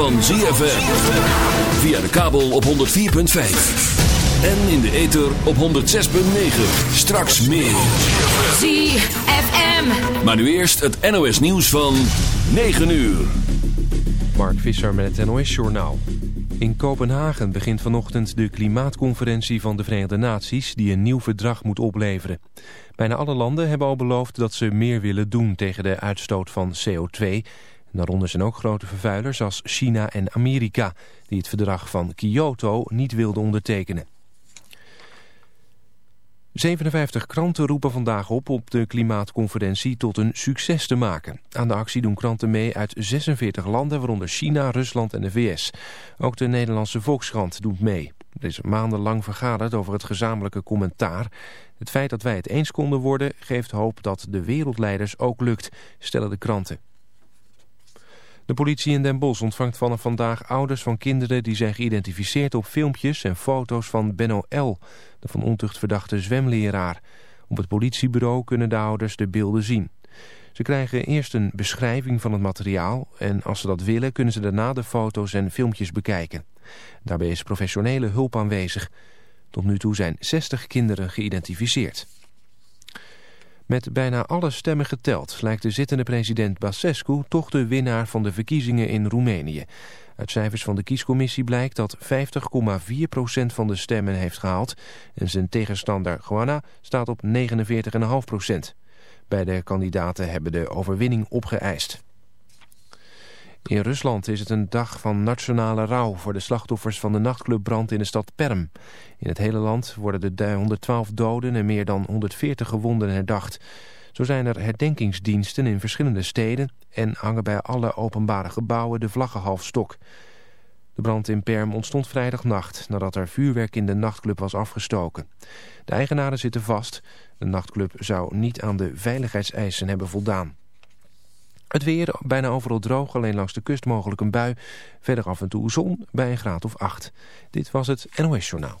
van ZFM. Via de kabel op 104.5. En in de ether op 106.9. Straks meer. ZFM. Maar nu eerst het NOS nieuws van 9 uur. Mark Visser met het NOS-journaal. In Kopenhagen begint vanochtend de klimaatconferentie van de Verenigde Naties... die een nieuw verdrag moet opleveren. Bijna alle landen hebben al beloofd dat ze meer willen doen tegen de uitstoot van CO2. Daaronder zijn ook grote vervuilers als China en Amerika... die het verdrag van Kyoto niet wilden ondertekenen. 57 kranten roepen vandaag op op de klimaatconferentie tot een succes te maken. Aan de actie doen kranten mee uit 46 landen, waaronder China, Rusland en de VS. Ook de Nederlandse Volkskrant doet mee. Er is maandenlang vergaderd over het gezamenlijke commentaar. Het feit dat wij het eens konden worden geeft hoop dat de wereldleiders ook lukt, stellen de kranten. De politie in Den Bosch ontvangt vanaf vandaag ouders van kinderen die zijn geïdentificeerd op filmpjes en foto's van Benno L., de van ontucht verdachte zwemleraar. Op het politiebureau kunnen de ouders de beelden zien. Ze krijgen eerst een beschrijving van het materiaal en als ze dat willen kunnen ze daarna de foto's en filmpjes bekijken. Daarbij is professionele hulp aanwezig. Tot nu toe zijn 60 kinderen geïdentificeerd. Met bijna alle stemmen geteld lijkt de zittende president Basescu toch de winnaar van de verkiezingen in Roemenië. Uit cijfers van de kiescommissie blijkt dat 50,4% van de stemmen heeft gehaald en zijn tegenstander Juana staat op 49,5%. Beide kandidaten hebben de overwinning opgeëist. In Rusland is het een dag van nationale rouw voor de slachtoffers van de nachtclubbrand in de stad Perm. In het hele land worden de 112 doden en meer dan 140 gewonden herdacht. Zo zijn er herdenkingsdiensten in verschillende steden en hangen bij alle openbare gebouwen de vlaggen half stok. De brand in Perm ontstond vrijdagnacht nadat er vuurwerk in de nachtclub was afgestoken. De eigenaren zitten vast. De nachtclub zou niet aan de veiligheidseisen hebben voldaan. Het weer bijna overal droog, alleen langs de kust mogelijk een bui. Verder af en toe zon bij een graad of 8. Dit was het NOS Journaal.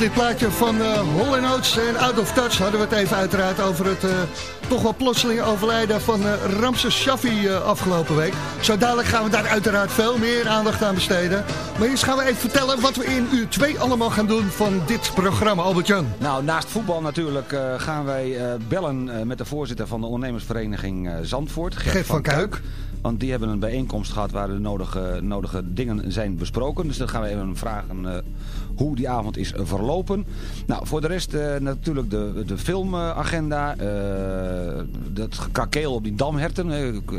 Dit plaatje van uh, Hall Oates en Out of Touch hadden we het even uiteraard over het uh, toch wel plotseling overlijden van uh, Ramses Shaffi afgelopen week. Zo dadelijk gaan we daar uiteraard veel meer aandacht aan besteden. Maar eerst gaan we even vertellen wat we in uur 2 allemaal gaan doen van dit programma, Albert-Jan. Nou, naast voetbal natuurlijk gaan wij bellen met de voorzitter van de ondernemersvereniging Zandvoort, Gert, Gert van, van Kuik. Want die hebben een bijeenkomst gehad waar de nodige, nodige dingen zijn besproken. Dus dan gaan we even vragen uh, hoe die avond is verlopen. Nou, voor de rest uh, natuurlijk de, de filmagenda. Uh, dat kakeel op die damherten. Ik,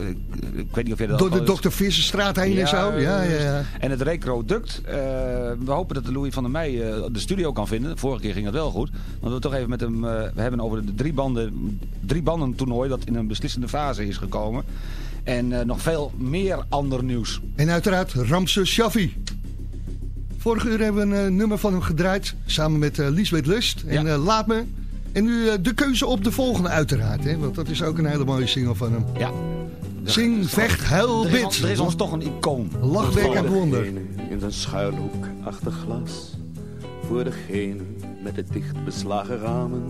ik, weet niet of je dat Door de Dr. Visserstraat heen ja, en zo. Ja, ja, ja. En het recroduct. we hopen dat de Louis van der Meij de studio kan vinden. Vorige keer ging het wel goed. Want we toch even met hem... we hebben over de drie banden, drie banden toernooi dat in een beslissende fase is gekomen. En uh, nog veel meer ander nieuws. En uiteraard Ramse Shaffi. Vorige uur hebben we een uh, nummer van hem gedraaid. Samen met uh, Liesbeth Lust. En ja. Laat me. En nu de keuze op de volgende uiteraard. Hè? Want dat is ook een hele mooie single van hem. Ja. Zing, vecht, huil, bid. Er is, er is ons toch een icoon. Lachwerk en wonder. In zijn schuilhoek achter glas. Voor degene met de dicht beslagen ramen.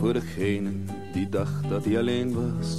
Voor degene die dacht dat hij alleen was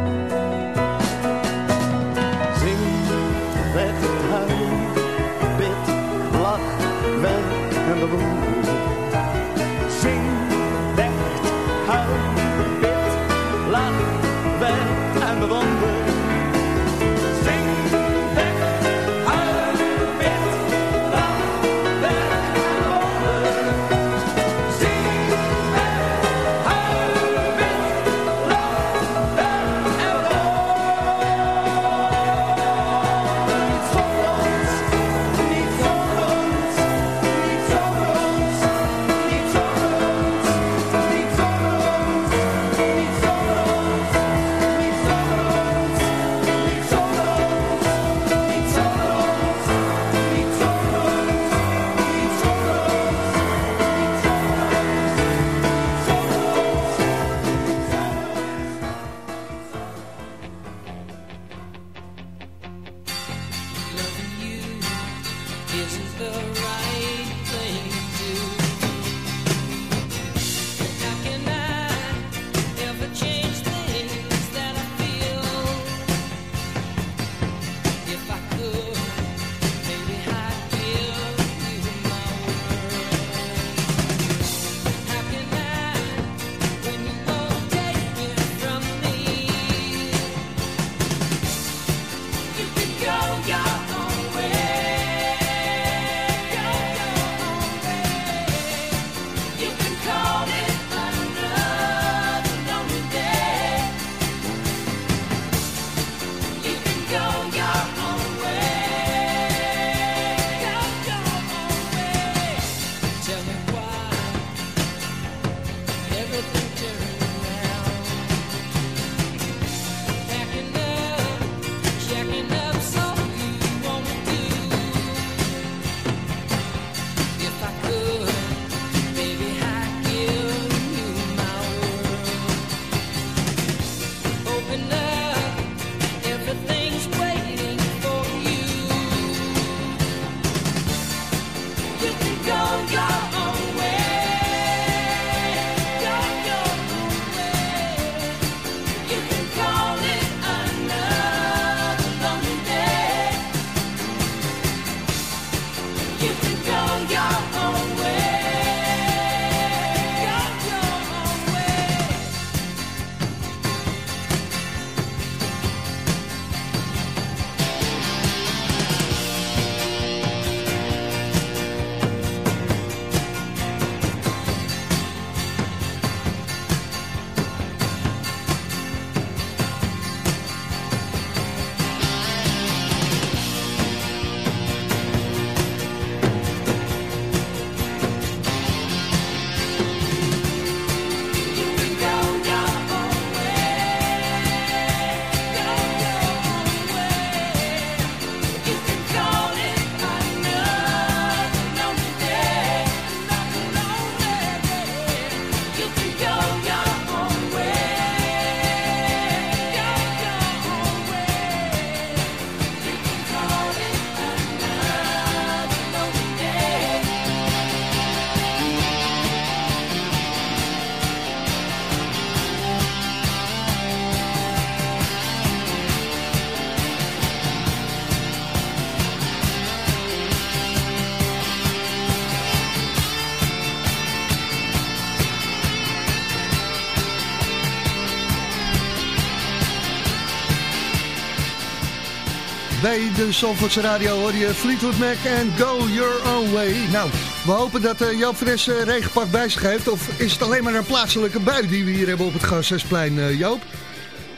Bij de Zandvoortse Radio hoor je Fleetwood Mac en Go Your Own Way. Nou, we hopen dat uh, Joop Fres uh, regenpak bij zich heeft. Of is het alleen maar een plaatselijke bui die we hier hebben op het Gasthuisplein, uh, Joop?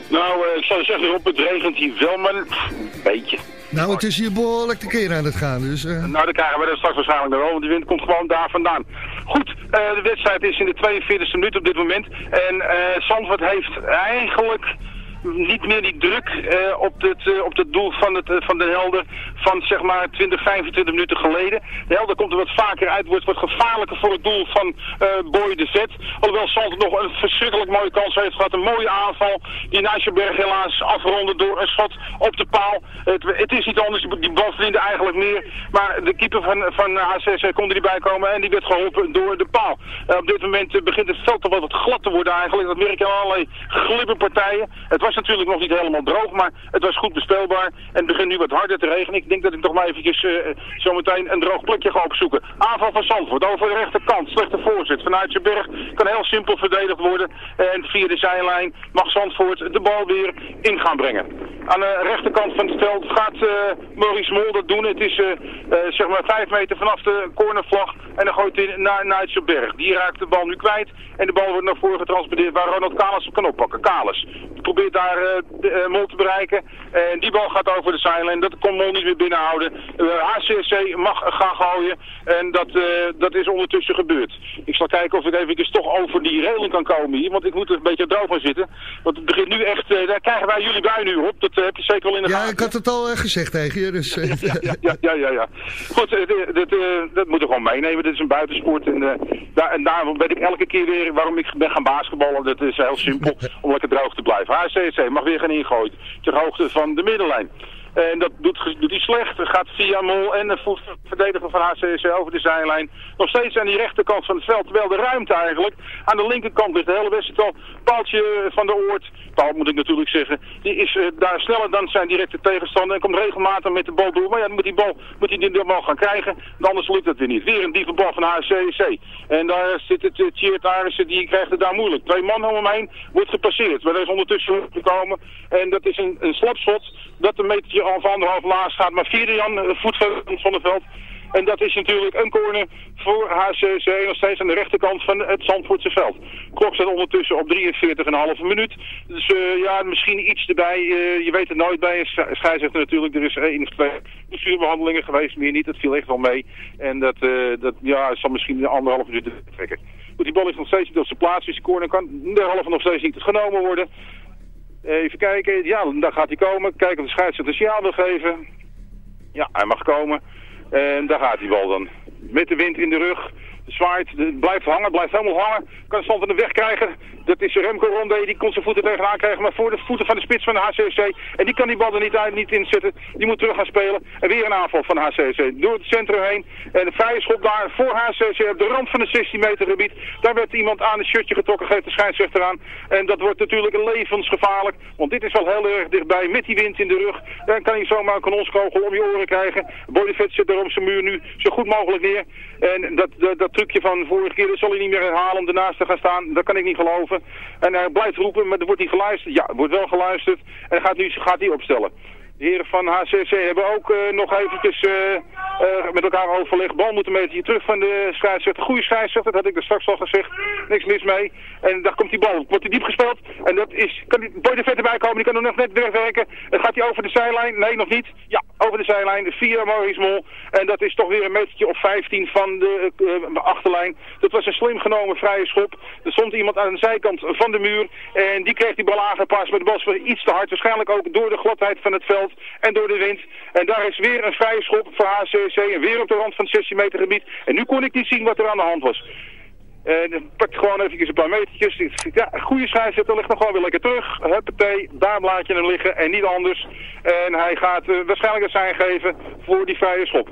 Nou, ik zou zeggen, op het regent hier wel, maar een beetje. Nou, het is hier behoorlijk de keer aan het gaan. Dus, uh... Nou, dan krijgen we er straks waarschijnlijk wel, want die wind komt gewoon daar vandaan. Goed, uh, de wedstrijd is in de 42e minuut op dit moment. En uh, Zandvoort heeft eigenlijk niet meer die druk uh, op, het, uh, op het doel van, het, uh, van de Helder van zeg maar 20, 25 minuten geleden. De Helder komt er wat vaker uit, wordt wat gevaarlijker voor het doel van Boy de Zet. Alhoewel Zand nog een verschrikkelijk mooie kans heeft gehad. Een mooie aanval die Nijsselberg helaas afronde door een schot op de paal. Het, het is niet anders, die bal verdiende eigenlijk meer. Maar de keeper van, van HCC kon er niet bij komen en die werd geholpen door de paal. op dit moment begint het veld toch wel wat glad te worden eigenlijk. Dat merk je aan allerlei glibberpartijen. Het was natuurlijk nog niet helemaal droog, maar het was goed bespeelbaar. En het begint nu wat harder te regenen. Ik denk dat ik nog maar eventjes uh, zometeen een droog plekje ga opzoeken. Aanval van Zandvoort over de rechterkant. Slechte voorzet vanuit je berg. Kan heel simpel verdedigd worden. En via de zijlijn mag Zandvoort de bal weer in gaan brengen. Aan de rechterkant van het veld gaat uh, Maurice Mol dat doen. Het is uh, zeg maar vijf meter vanaf de cornervlag. En dan gooit hij naar Nigel Berg. Die raakt de bal nu kwijt. En de bal wordt naar voren getransporteerd waar Ronald Kalis op kan oppakken. Kalis probeert daar uh, de, uh, Mol te bereiken. En die bal gaat over de zijlijn. Dat kon Mol niet meer binnenhouden. HCC mag gaan gooien. En dat, dat is ondertussen gebeurd. Ik zal kijken of ik even toch over die regeling kan komen hier. Want ik moet er een beetje droog van zitten. Want het begint nu echt... daar krijgen wij jullie bij nu op. Dat heb je zeker wel in de gaten. Ja, ik had het al gezegd tegen je. Dus, ja, ja, ja, ja, ja. Goed, dat, dat moeten we gewoon meenemen. Dit is een buitensport. En, daar, en daarom weet ik elke keer weer waarom ik ben gaan basketballen. Dat is heel simpel. om lekker droog te blijven. HCC mag weer gaan ingooien. Ter hoogte van de middenlijn. En dat doet, doet hij slecht. Gaat via Mol en de verdediger van HCC over de zijlijn. Nog steeds aan die rechterkant van het veld. Terwijl de ruimte eigenlijk aan de linkerkant ligt. De hele wedstrijd al. Paaltje van de Oort. Paal moet ik natuurlijk zeggen. Die is uh, daar sneller dan zijn directe tegenstander. En komt regelmatig met de bal door. Maar ja, dan moet die bal, moet die bal gaan krijgen. Anders lukt het weer niet. Weer een diepe bal van HCC. En daar zit het uh. Die krijgt het daar moeilijk. Twee man om hem heen. Wordt gepasseerd. Maar er is ondertussen gekomen. En dat is een, een slapschot. Dat een metertje van anderhalf laag gaat. Maar vierde Jan, voet van Zonneveld. En dat is natuurlijk een corner voor HCC nog steeds aan de rechterkant van het Zandvoortse veld. Klok staat ondertussen op 43,5 minuut. Dus uh, ja, misschien iets erbij. Uh, je weet het nooit bij een scheidsrechter natuurlijk. Er is één of twee bestuurbehandelingen geweest, meer niet. Dat viel echt wel mee. En dat, dat ja, zal misschien een anderhalf minuut trekken. Goed, die bal is nog steeds niet op zijn plaats. Dus de corner kan derhalve nog steeds niet genomen worden. Even kijken. Ja, daar gaat hij komen. Kijken of de scheidsrechter signaal wil geven. Ja, hij mag komen. En daar gaat die bal dan. Met de wind in de rug. Zwaait, blijft hangen, blijft helemaal hangen. Kan stand aan de weg krijgen. Dat is Remco Ronde, die kon zijn voeten tegenaan krijgen. Maar voor de voeten van de spits van de HCC. En die kan die bal er niet, niet inzetten. Die moet terug gaan spelen. En weer een aanval van HCC. Door het centrum heen. En een vrije schop daar voor HCC op de rand van het 16 meter gebied. Daar werd iemand aan het shirtje getrokken, geeft de scheidsrechter aan. En dat wordt natuurlijk levensgevaarlijk. Want dit is wel heel erg dichtbij met die wind in de rug. Dan kan hij zomaar een kanonskogel om je oren krijgen. Bodyfet zit er op zijn muur nu zo goed mogelijk neer. En dat, dat trucje van vorige keer dat zal hij niet meer herhalen om ernaast te gaan staan. Dat kan ik niet geloven. En hij blijft roepen, maar er wordt niet geluisterd. Ja, wordt wel geluisterd. En gaat nu gaat hij opstellen. Heren van HCC hebben ook uh, nog eventjes uh, uh, met elkaar overlegd. Bal moet een beetje terug van de scheidsrechter. Goede scheidsrechter, dat had ik er straks al gezegd. Niks mis mee. En daar komt die bal. Wordt hij diep gespeeld. En dat is... Kan die Boy de Vet erbij komen. Die kan nog net wegwerken. En gaat hij over de zijlijn? Nee, nog niet. Ja, over de zijlijn. Via Maurice Mol. En dat is toch weer een metertje of 15 van de achterlijn. Dat was een slim genomen vrije schop. Er stond iemand aan de zijkant van de muur. En die kreeg die bal aangepast. Maar de bal was iets te hard. Waarschijnlijk ook door de gladheid van het veld en door de wind. En daar is weer een vrije schop voor HCC en weer op de rand van het 16 meter gebied. En nu kon ik niet zien wat er aan de hand was. En pak gewoon even een paar metertjes. Ja, goede scheidsrechter ligt nog gewoon weer lekker terug. Huppatee, daar laat je hem liggen en niet anders. En hij gaat uh, waarschijnlijk het zijn geven voor die vrije schop.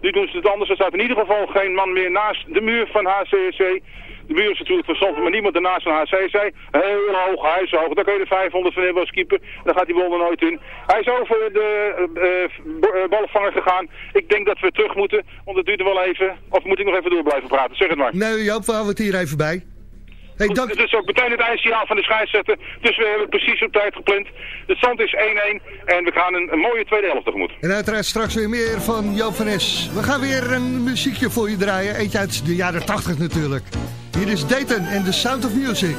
Nu doen ze het anders. Er staat in ieder geval geen man meer naast de muur van HCC. De muur is natuurlijk Zandvoort, maar niemand ernaast van HCC. Heel hoog, hij is hoog. Daar kun je de 500 van als keeper. Dan gaat die bal er nooit in. Hij is over de uh, ballenvanger gegaan. Ik denk dat we terug moeten, want het duurt er wel even. Of moet ik nog even door blijven praten? Zeg het maar. Nee, Joop, we houden het hier even bij. Hey, dank... Het is ook meteen het eindsignaal van de scheidsrechter. Dus we hebben precies op tijd gepland. De stand is 1-1 en we gaan een, een mooie tweede helft tegemoet. En uiteraard straks weer meer van Joop van Es. We gaan weer een muziekje voor je draaien. Eentje uit de jaren 80 natuurlijk. Hier is Dayton en The Sound of Music.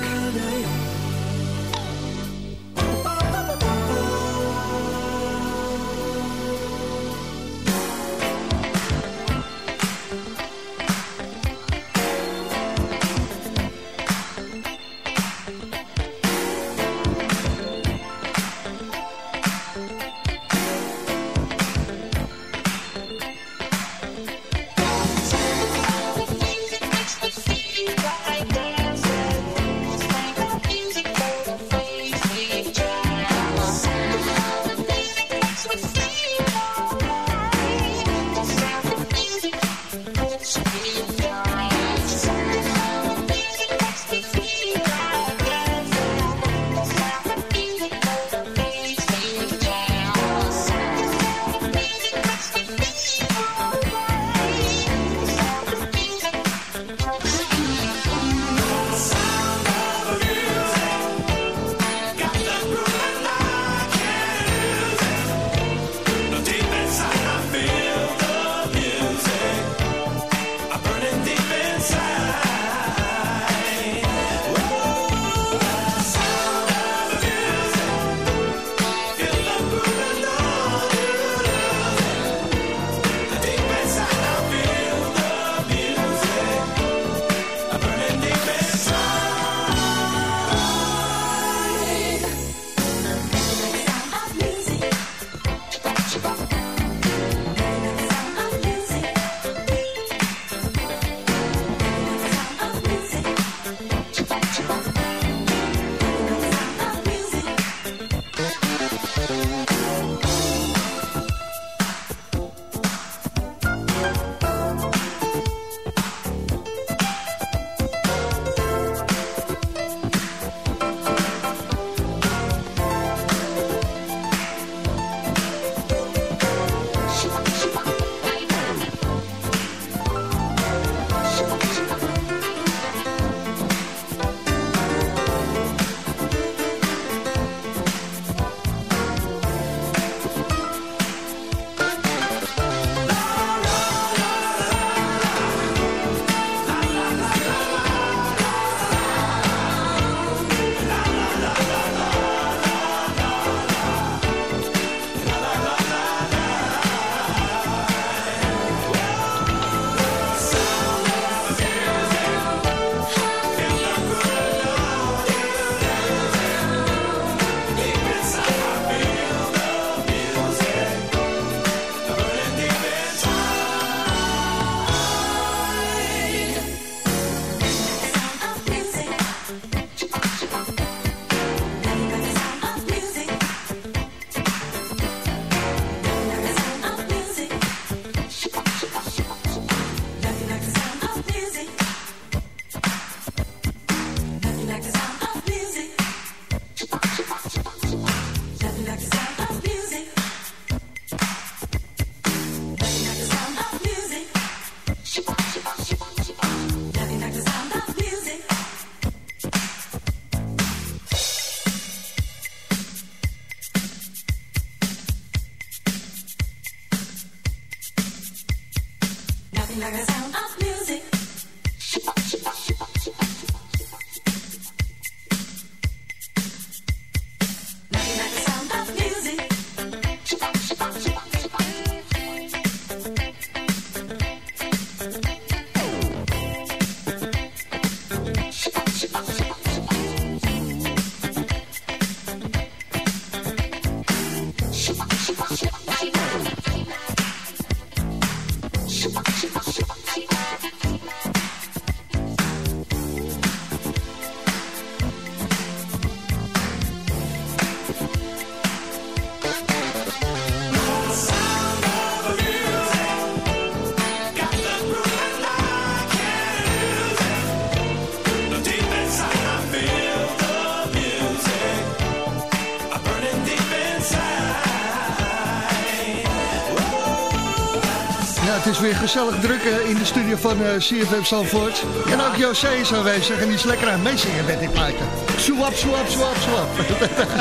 Gezellig druk eh, in de studio van eh, CFM Zandvoort. En ook José is aanwezig en die is lekker aan het meezingen met dit plaatje. Swap, swap, swap, swap.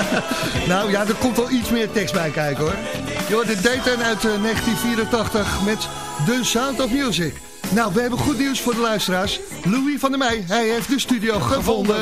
nou ja, er komt wel iets meer tekst bij kijken hoor. Hoort de Dayton uit eh, 1984 met The Sound of Music. Nou, we hebben goed nieuws voor de luisteraars. Louis van der Meij, hij heeft de studio gevonden.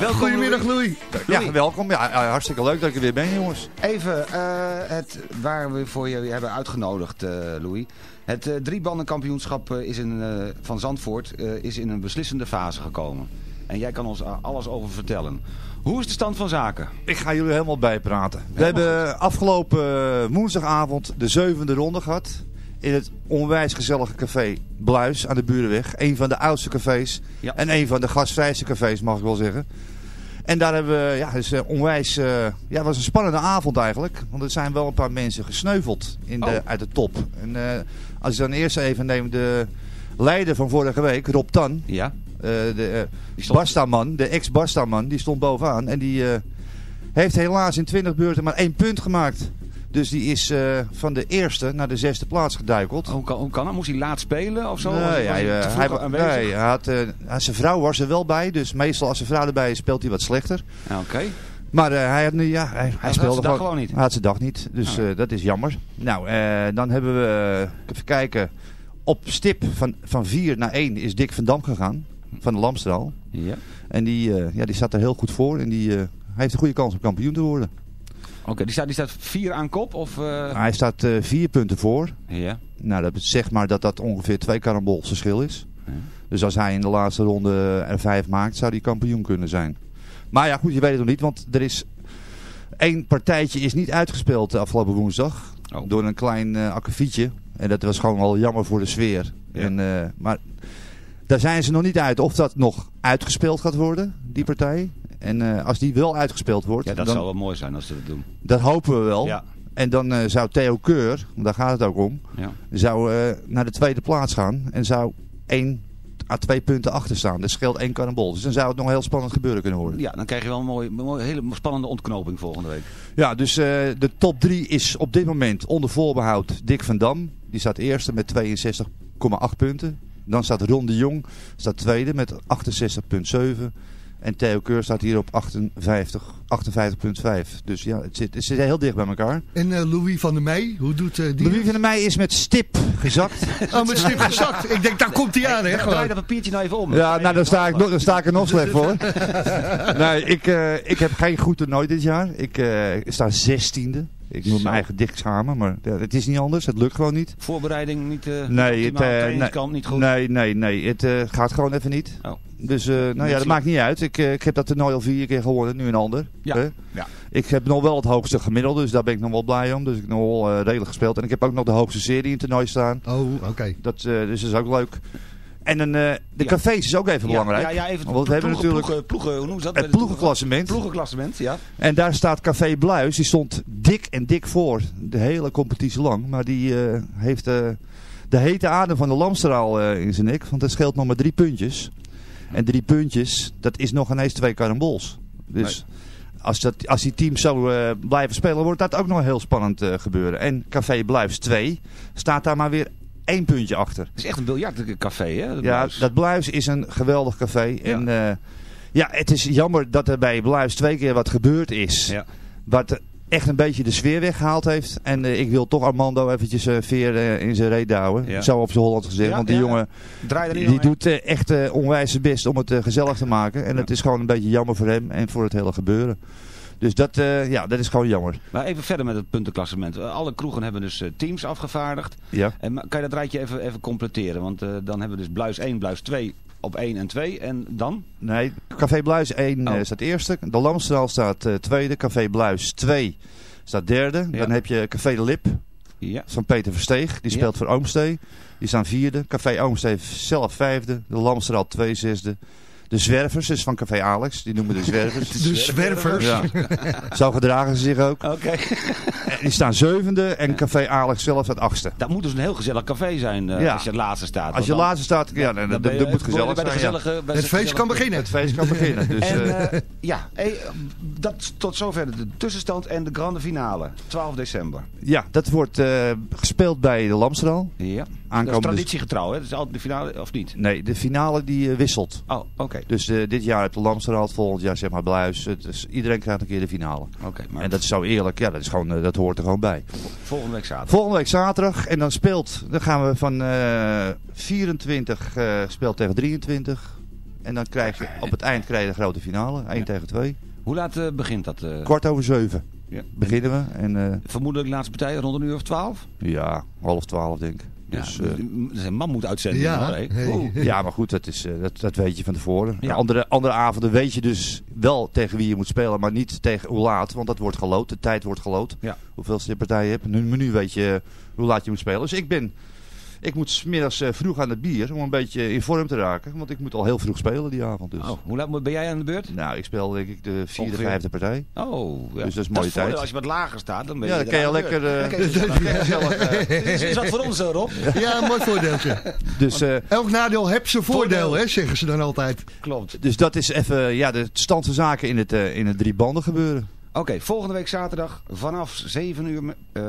Welkom, Goedemiddag Louis. Ja, welkom. Ja, ja, hartstikke leuk dat ik er weer ben, jongens. Even, eh, het, waar we voor je hebben uitgenodigd, eh, Louis. Het eh driebandenkampioenschap eh, is in, van Zandvoort is in een beslissende fase gekomen. En jij kan ons alles over vertellen. Hoe is de stand van zaken? Ik ga jullie helemaal bijpraten. We hebben afgelopen woensdagavond de zevende ronde gehad. In het onwijs gezellige café Bluis aan de Burenweg. Een van de oudste cafés. Ja. En een van de gastvrijste cafés, mag ik wel zeggen. En daar hebben we, ja, is eh, onwijs, eh, ja, het was een spannende avond eigenlijk. Want er zijn wel een paar mensen gesneuveld in de, Oh. uit de top. En eh, als ik dan eerst even neem de leider van vorige week, Rob Tan. Ja? De Die stond- Bastaman, de ex-Bastaman, die stond bovenaan. En die heeft helaas in 20 beurten maar één punt gemaakt. Dus die is eh, van de eerste naar de zesde plaats geduikeld. Hoe kan, hoe kan dat? Moest hij laat spelen of zo? Nee, hij- hij, hij eh, hij, nee, hij had, eh, hij- zijn vrouw was er wel bij. Dus meestal als zijn vrouw erbij is, speelt hij wat slechter. Ja, Oké. Maar hij, had nu, ja, hij, hij had speelde zijn dag gewoon niet. Hij had zijn dag niet. Dus Ah. dat is jammer. Nou, dan hebben we, even kijken. Op stip van, van 4 naar 1 is Dick van Dam gegaan. Van de Lamstraal. Ja. En die, ja, die staat er heel goed voor. En die eh, heeft een goede kans om kampioen te worden. Oké, die, staat, die staat vier aan kop? Of, eh, Hij staat eh, vier punten voor. Ja. Nou, dat zeg maar dat dat ongeveer twee karambols verschil is. Ja. Dus als hij in de laatste ronde er vijf maakt, zou hij kampioen kunnen zijn. Maar ja, goed, je weet het nog niet, want er is... één partijtje is niet uitgespeeld de afgelopen woensdag. Oh. Door een klein uh, akkefietje. En dat was gewoon wel jammer voor de sfeer. Ja. En, maar daar zijn ze nog niet uit of dat nog uitgespeeld gaat worden, die partij. En eh, als die wel uitgespeeld wordt, ja, dat dan, zou wel mooi zijn als ze dat doen. dat hopen we wel. Ja. En dan eh, zou Theo Keur, want daar gaat het ook om, Ja. zou eh, naar de tweede plaats gaan. En zou één à twee punten achter staan. Dat scheelt één karambol. Dus dan zou het nog heel spannend gebeuren kunnen worden. ja, dan krijg je wel een mooie, mooie, hele spannende ontknoping volgende week. Ja, dus de top 3 is op dit moment onder voorbehoud Dick van Dam. Die staat eerste met 62,8 punten. Dan staat Ron de Jong, staat tweede met 68,7. En Theo Keur staat hier op 58, 58,5. Dus ja, het zit, het zit heel dicht bij elkaar. En eh, Louis van der Meij, hoe doet eh, die? Louis van der Meij is met stip gezakt. Oh, met stip gezakt. Ik denk, daar komt hij aan, hè? Ja, draai dat papiertje nou even om. Ja, nou dan sta ik, nog- dan sta ik er nog slecht voor. nee, ik, eh, ik heb geen goed toernooi dit jaar. Ik eh, sta zestiende. Ik moet Zo. mijn eigen dik schamen, maar het is niet anders. Het lukt gewoon niet. Voorbereiding niet, eh Nee, het, eh, niet goed. nee, nee, nee. Het eh, gaat gewoon even niet. Oh. Dus nou ja, dat maakt niet uit. Ik, ik heb dat toernooi al vier keer gewonnen, nu een ander. Ja. Ik heb nog wel het hoogste gemiddelde, dus daar ben ik nog wel blij om. Dus ik heb nog wel redelijk gespeeld. En ik heb ook nog de hoogste serie in het toernooi staan. Oh, oké. Dat, dus dat is ook leuk. En een, eh, de Ja. cafés is ook even belangrijk. Ja, ja, even Want we hebben natuurlijk ploegen, ploegen, hoe noemen ze dat? het ploegenklassement. Ploegenklassement, ja. En daar staat Café Bluis. Die stond dik en dik voor. De hele competitie lang. Maar die eh, heeft eh, de hete adem van de Lamstraal eh, in zijn nek. Want dat scheelt nog maar drie puntjes. En drie puntjes, dat is nog ineens twee karambols. Dus als, dat, als die teams zo blijven spelen, wordt dat ook nog heel spannend gebeuren. En Café Bluis 2 staat daar maar weer één puntje achter. Het is echt een biljartcafé, hè? dat Ja, Bluis. dat Bluis is een geweldig café. En eh, ja, het is jammer dat er bij Bluis twee keer wat gebeurd is. Ja. Wat echt een beetje de sfeer weggehaald heeft. En eh, ik wil toch Armando eventjes eh, veer in zijn reet douwen. Ja. Zo op zijn Holland gezegd. Ja, want die ja, jongen die doet echt onwijs zijn best om het gezellig te maken. En het is gewoon een beetje jammer voor hem en voor het hele gebeuren. Dus dat, eh, ja, dat is gewoon jammer. Maar even verder met het puntenklassement. Eh, Alle kroegen hebben dus eh, teams afgevaardigd. Ja. En kan je dat rijtje even, even completeren? Want dan hebben we dus Bluis 1, Bluis 2 op 1 en 2. En dan? Nee, Café Bluis 1 Oh. eh, staat eerste. De Lamstraal staat tweede. Café Bluis 2 staat derde. Ja. Dan heb je Café de Lip. Ja. van Peter Versteeg. Die Ja. speelt voor Oomstee. Die staan vierde. Café Oomstee zelf vijfde. De Lamstraal twee zesde. De Zwervers is van Café Alex. Die noemen de Zwervers. De zwervers. Ja. Zo gedragen ze zich ook. Oké. Die staan zevende. En Café Alex zelf staat achtste. Dat moet dus een heel gezellig café zijn eh, Ja. als je het laatste staat. Als je dan- laatste staat, ja, dan, dat moet gezellig bij de zijn. gezellige, Het feest kan beginnen. Het feest kan beginnen. Dus, En eh, eh, ja, eh, dat tot zover de tussenstand en de grande finale. 12 december. ja, dat wordt eh, gespeeld bij de Lamstraal. Ja. Dat is aankomende... traditiegetrouw, hè? Dat is altijd de finale, of niet? Nee, de finale die eh, wisselt. Oh, oké. Dus eh, dit jaar heb je Lamsterhaald, volgend jaar zeg maar Bluis. Iedereen krijgt een keer de finale. Oké, maar En dat is zo eerlijk, ja, dat, is gewoon, eh, dat hoort er gewoon bij. volgende week zaterdag. Volgende week zaterdag en dan speelt, dan gaan we van eh 24 eh speelt tegen 23. En dan krijg je, op het eind krijg je de grote finale, 1 tegen 2. Hoe laat begint dat? Kwart over 7 Ja. beginnen we. En Vermoedelijk de laatste partij rond een uur of twaalf? ja, half 12 denk ik. Ja, Dus, dat eh, is een man moet uitzenden. Ja, hey. Ja, maar goed, dat, is, eh, dat, dat weet je van tevoren. Ja. Andere, andere avonden weet je dus wel tegen wie je moet spelen, maar niet tegen hoe laat. Want dat wordt geloot, de tijd wordt geloot. Ja. Hoeveel je partij je hebt. Een menu weet je hoe laat je moet spelen. Dus ik ben... Ik moet smiddags eh, vroeg aan het bier om een beetje in vorm te raken. Want ik moet al heel vroeg spelen die avond. Dus. Oh, hoe laat moet- ben jij aan de beurt? Nou, ik speel denk ik de vierde, Ongeveer. vijfde partij. Oh, ja. Dus dat is een mooie voordeel. tijd. Als je wat lager staat, dan ben je Ja, dan kan je lekker... eh, Dan kan je gezellig, eh, Is is dat voor ons zo, Rob? Ja, een mooi voordeeltje. dus, eh, Elk nadeel heeft zijn voordeel, hè, zeggen ze dan altijd. Klopt. dus dat is even ja, de stand van zaken in het, in het drie banden gebeuren. Oké, volgende week zaterdag vanaf 7 uur... eh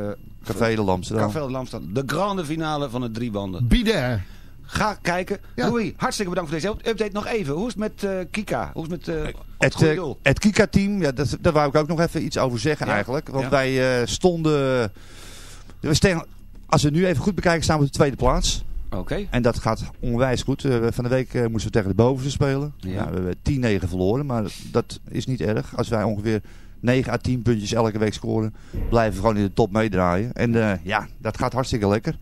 Café de Lamsterdam. Café de Lamstad. De grande finale van het drie banden. Bieder. Ga kijken. Ja. Louis, hartstikke bedankt voor deze update. Nog even, hoe is het met eh, Kika? Hoe is het met eh, het eh, het Kika-team, ja, dat, daar wou ik ook nog even iets over zeggen Ja, eigenlijk. Want ja. wij eh, stonden... We staan, als we nu even goed bekijken, staan we op de tweede plaats. Oké. En dat gaat onwijs goed. Van de week moesten we tegen de bovenste spelen. Ja. Ja. we hebben 10-9 verloren, maar dat is niet erg. Als wij ongeveer 9 à 10 puntjes elke week scoren, blijven gewoon in de top meedraaien. En eh, ja, dat gaat hartstikke lekker.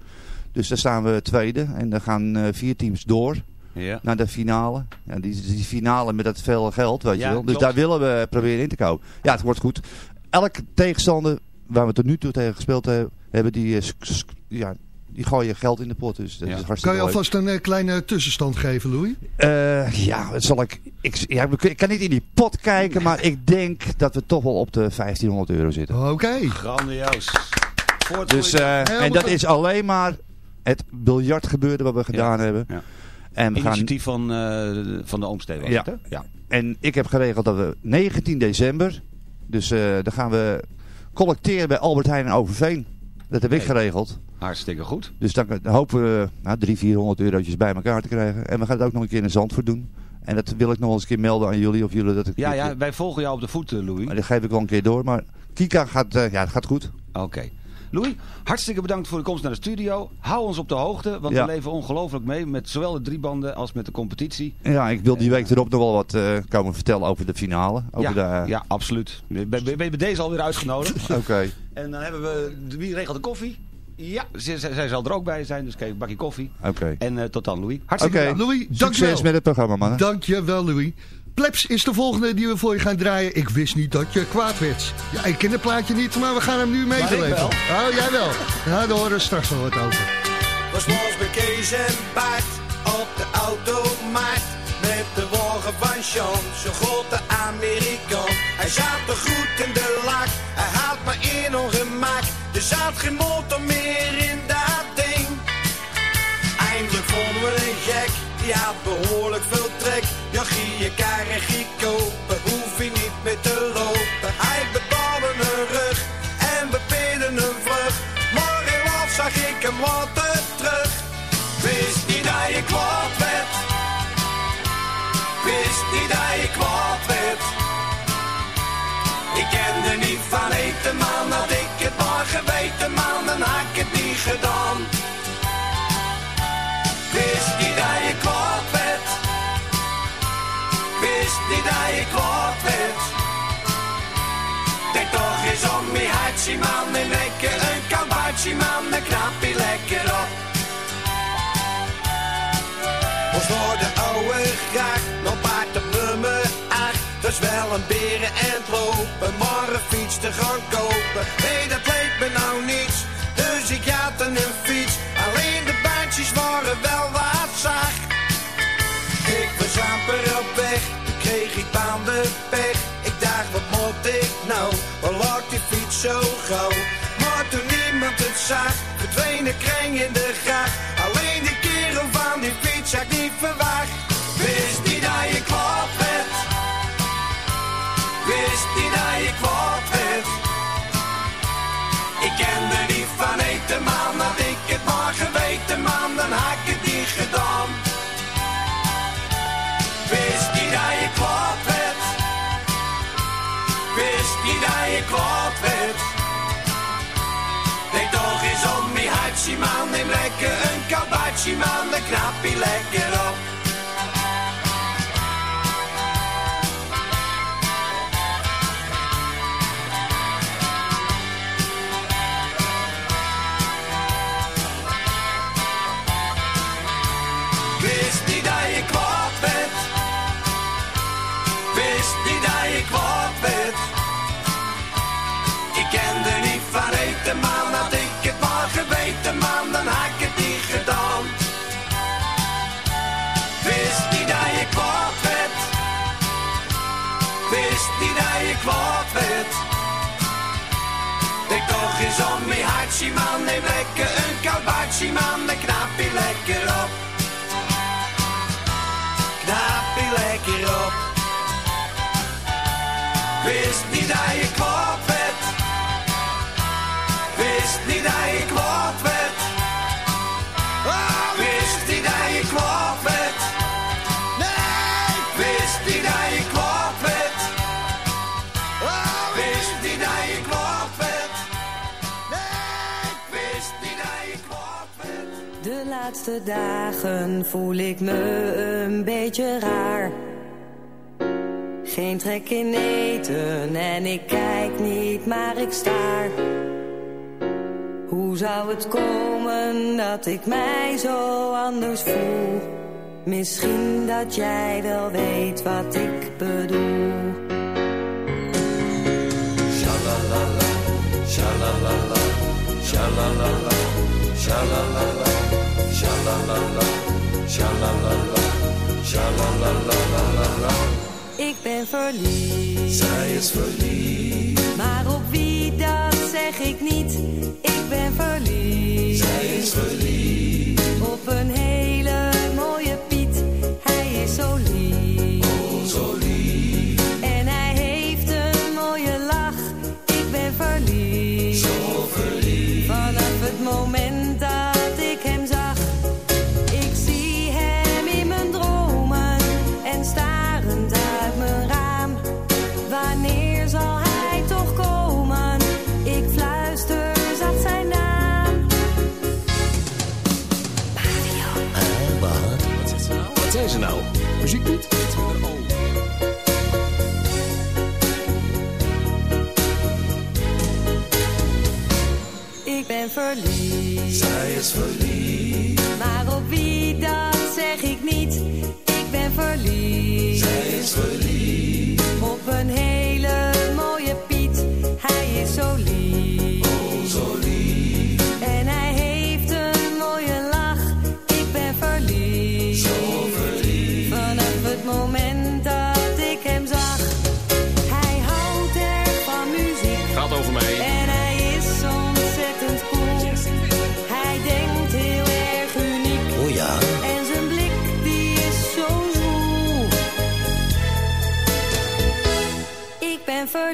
Dus daar staan we tweede en dan gaan eh, vier teams door Ja. naar de finale. Ja, die, die finale met dat veel geld, weet Ja, je wel. Dus klopt. daar willen we proberen in te komen. Ja, het wordt goed. Elke tegenstander waar we tot nu toe tegen gespeeld hebben, hebben die, eh, ja, die gooien geld in de pot. Dus dat Ja. is Kan hartstikke je leuk. alvast een eh, kleine tussenstand geven, Louis? Eh, ja, wat zal ik, ik, ja, ik kan niet in die pot kijken, maar ik denk dat we toch wel op de 1500 euro zitten. Oké. Grandioos. Het Dus, eh, en dat is alleen maar het biljartgebeuren wat we gedaan hebben. Ja. En, we gaan, Initiatief van, eh, van de Oomstee was Ja. het, hè? Ja. en ik heb geregeld dat we 19 december, dus eh dan gaan we collecteren bij Albert Heijn en Overveen. Dat heb ik Hey. geregeld. Hartstikke goed. Dus dan hopen we nou, 300, 400 eurotjes bij elkaar te krijgen. En we gaan het ook nog een keer in Zandvoort doen. En dat wil ik nog eens een keer melden aan jullie. Of jullie dat ik Ja, ja, wij volgen jou op de voet, eh, Louis. Maar dat geef ik wel een keer door. Maar Kika gaat, eh, ja, het gaat goed. Oké. Louis, hartstikke bedankt voor de komst naar de studio. Hou ons op de hoogte, want Ja. we leven ongelooflijk mee met zowel de driebanden als met de competitie. Ja, ik wil die week erop nog wel wat eh, komen vertellen over de finale. Over ja, de, ja, absoluut. Ben je bij deze alweer uitgenodigd? Oké. en dan hebben we, wie regelt de koffie? Ja, zij, zal er ook bij zijn, dus kijk, een bakje koffie. Oké. En eh, tot dan, Louis. Hartstikke bedankt. Louis, Succes dankjewel. met het programma, mannen. Dankjewel, Louis. Plebs is de volgende die we voor je gaan draaien. Ik wist niet dat je kwaad werd. Ja, ik ken het plaatje niet, maar we gaan hem nu meebeleven. wel. Oh, jij wel. Ja, daar horen we straks wel wat over. was was bij Kees en Bart op de automarkt. Met de wagen van Sean, zo'n grote Amerikaan. Hij zat er goed in de lak, hij had maar één ongemak. Er zat geen motor meer in dat ding. Eindelijk vonden we een gek, had behoorlijk veel trek. Jochie, je krijgt kopen, hoef je niet meer te lopen. Hij betaalde een rug en we peden een. Maar helaas zag ik hem later kabaatje, man. Dan knap je lekker op. Ons door de oude gracht, nog paard op nummer 8. Dat is wel een beren en lopen, maar een fiets te gaan kopen. Nee, dat leek me nou niets, dus ik had een fiets. Alleen de bandjes waren wel wat zacht. Ik was amper op weg, toen kreeg ik banden pech. Ik dacht, wat moet ik nou, waar lag die fiets zo gauw? Niemand het zag, verdween de kring in de gracht. Alleen de kerel van die fiets ik niet verwacht. Man, dan knap man. Neem lekker een kabaatje, man. Knap je lekker op. Knap je lekker op. Wist niet dat je laatste dagen voel ik me een beetje raar. Geen trek in eten en ik kijk niet, maar ik staar. Hoe zou het komen dat ik mij zo anders voel? Misschien dat jij wel weet wat ik bedoel. Shalalala, shalalala, shalalala, shalalala, shalalala, shalalala, shalalalala. Ik ben verliefd. Zij is verliefd. Maar op wie dat zeg ik niet. Ik ben verliefd. Zij is verliefd. Op een hele mooie Piet. Hij is zo lief. Oh, zo lief. Verliefd. Zij is verliefd. Maar op wie dat zeg ik niet. Ik ben verliefd. Zij is verliefd. Op een hele mooie Piet. Hij is zo lief. Oh, zo lief.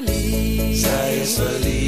Verliefd. Zij is.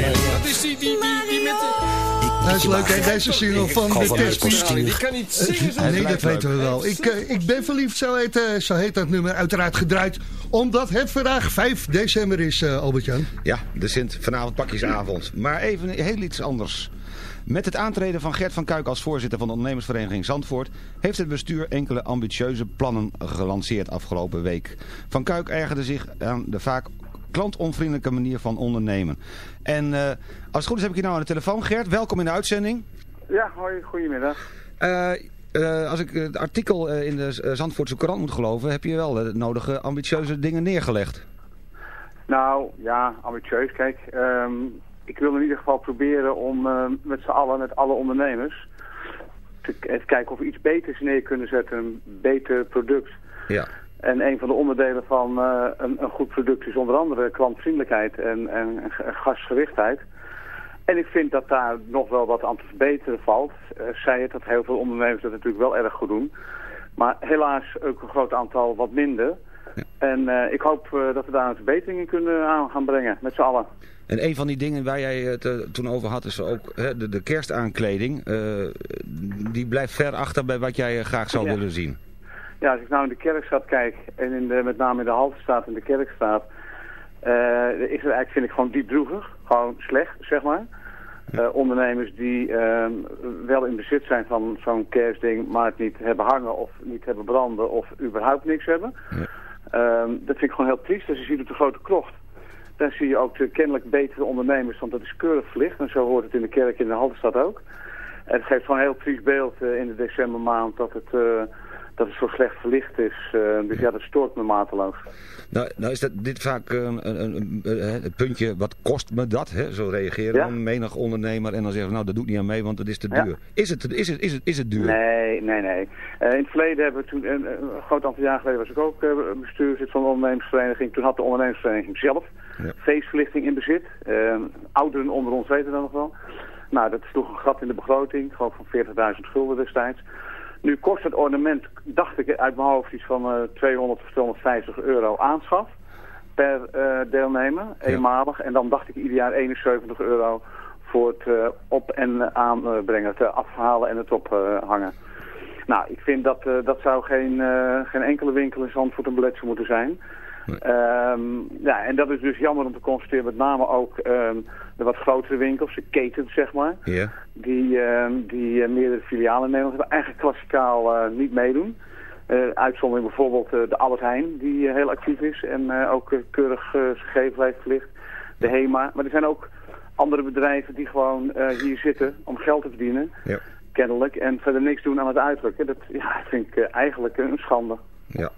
Dat is die, die, die, die met de... Dat is leuk, hè? Deze single van de van Test. huispostier. Die kan niet zingen Nee, dat weten we wel. Ik, eh, ik ben verliefd, zo heet, eh, zo heet dat nummer. Uiteraard gedraaid, omdat het vandaag 5 december is, eh Albert-Jan. Ja, de Sint vanavond pakjesavond. Maar even heel iets anders. Met het aantreden van Gert van Kuik als voorzitter van de ondernemersvereniging Zandvoort... heeft het bestuur enkele ambitieuze plannen gelanceerd afgelopen week. Van Kuik ergerde zich aan de vaak klantonvriendelijke manier van ondernemen. En eh, als het goed is heb ik je nou aan de telefoon. Gert, welkom in de uitzending. Ja, hoi, goedemiddag. Eh, eh, als ik het artikel in de Zandvoortse krant moet geloven... heb je wel de nodige ambitieuze dingen neergelegd. Nou, ja, ambitieus. Kijk, ehm, ik wil in ieder geval proberen om met z'n allen, met alle ondernemers, te kijken of we iets beters neer kunnen zetten, een beter product. Ja. En een van de onderdelen van eh, een, een goed product is onder andere klantvriendelijkheid en, en, en. En ik vind dat daar nog wel wat aan te verbeteren valt. Eh zij het dat heel veel ondernemers dat natuurlijk wel erg goed doen. Maar helaas ook een groot aantal wat minder. En eh, ik hoop dat we daar een verbetering in kunnen aan gaan brengen, met z'n allen. En een van die dingen waar jij het toen over had is ook hè, de, de kerstaankleding. Die blijft ver achter bij wat jij graag zou Ja. willen zien. Ja, als ik nou in de Kerkstraat kijk en in de, met name in de Haltestraat en de Kerkstraat, eh, is het eigenlijk, vind ik, gewoon diep droevig. Gewoon slecht, zeg maar. Eh, ondernemers die ehm, wel in bezit zijn van zo'n kerstding, maar het niet hebben hangen of niet hebben branden of überhaupt niks hebben. Ehm, dat vind ik gewoon heel triest. Als je ziet op de Grote Krocht, dan zie je ook de kennelijk betere ondernemers, want dat is keurig verlicht. En zo hoort het in de kerk in de Haltestraat ook. En het geeft gewoon een heel triest beeld eh, in de decembermaand dat het, eh, dat het zo slecht verlicht is. Eh, dus ja, dat stoort me mateloos. Nou, nou is dat dit vaak een, een, een puntje, wat kost me dat? Hè? Zo reageren Ja. menig ondernemer en dan zeggen we, nou dat doe ik niet aan mee, want het is te Ja. duur. Is, het, is, het, is, het, is het duur? Nee, nee, nee. Eh, in het verleden hebben we toen, een, groot aantal jaar geleden was ik ook bestuurslid van de ondernemersvereniging. Toen had de ondernemersvereniging zelf feestverlichting in bezit. Eh, ouderen onder ons weten dat nog wel. Nou, dat sloeg een gat in de begroting, gewoon van 40.000 gulden destijds. Nu kost het ornament, dacht ik uit mijn hoofd, iets van eh 200 of 250 euro aanschaf per eh, deelnemer, eenmalig. En dan dacht ik ieder jaar 71 euro voor het eh, op- en aanbrengen, het eh, afhalen en het ophangen. nou, ik vind dat eh, dat zou geen, eh, geen enkele winkel in Zandvoort een beletsel moeten zijn. Ehm, ja, en dat is dus jammer om te constateren, met name ook ehm, de wat grotere winkels, de ketens zeg maar, Ja. die, ehm, die eh, meerdere filialen in Nederland hebben, eigenlijk klassikaal eh, niet meedoen. Eh uitzondering bijvoorbeeld de Albert Heijn, die heel actief is en ook keurig zijn gegevens heeft verlicht. De HEMA, maar er zijn ook andere bedrijven die gewoon hier zitten om geld te verdienen, Ja. kennelijk, en verder niks doen aan het uiterlijk. Dat ja, vind ik eigenlijk een schande. Ja.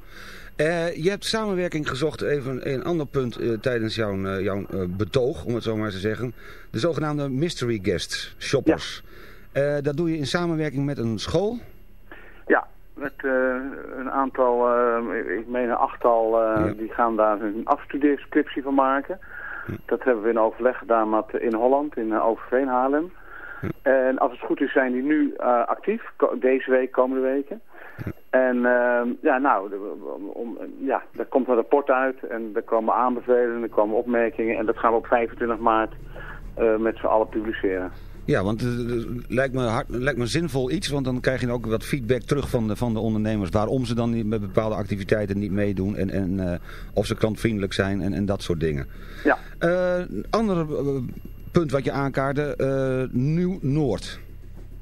Eh, je hebt samenwerking gezocht, even een ander punt eh, tijdens jouw, eh, jouw betoog, om het zo maar te zeggen. De zogenaamde mystery guests, shoppers. Dat doe je in samenwerking met een school. Ja, met een aantal, ik meen een achttal, die gaan daar een afstudeerscriptie van maken. Dat hebben we in overleg gedaan met, in Holland, in uh, Overveen, Haarlem. En als het goed is zijn die nu actief, deze week, komende weken. En ehm, ja, nou, om, ja, daar komt een rapport uit en er komen aanbevelingen, er komen opmerkingen. En dat gaan we op 25 maart eh, met z'n allen publiceren. Ja, want het eh, lijkt, me hard, lijkt me zinvol iets, want dan krijg je ook wat feedback terug van de, van de ondernemers. Waarom ze dan niet met bepaalde activiteiten niet meedoen en, en eh, of ze klantvriendelijk zijn en, en dat soort dingen. Ja. Eh, een ander eh, punt wat je aankaarde, eh, Nieuw-Noord.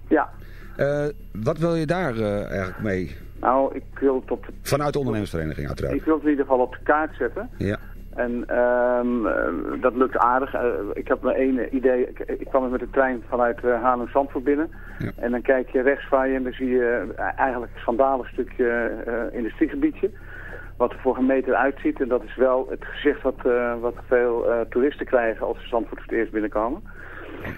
Ja. Eh, wat wil je daar eh, eigenlijk mee? Nou, ik wil het op de, Vanuit de ondernemersvereniging uiteraard. ik wil het in ieder geval op de kaart zetten. Ja. En ehm, eh, dat lukt aardig. Eh, ik heb mijn ene idee. Ik, ik kwam met de trein vanuit uh, Haarlem Zandvoort binnen. En dan kijk je rechts van je en dan zie je eh, eigenlijk een schandalig stukje eh, industriegebiedje. Wat er voor een meter uitziet. En dat is wel het gezicht wat, eh, wat veel eh, toeristen krijgen als ze Zandvoort voor het eerst binnenkomen.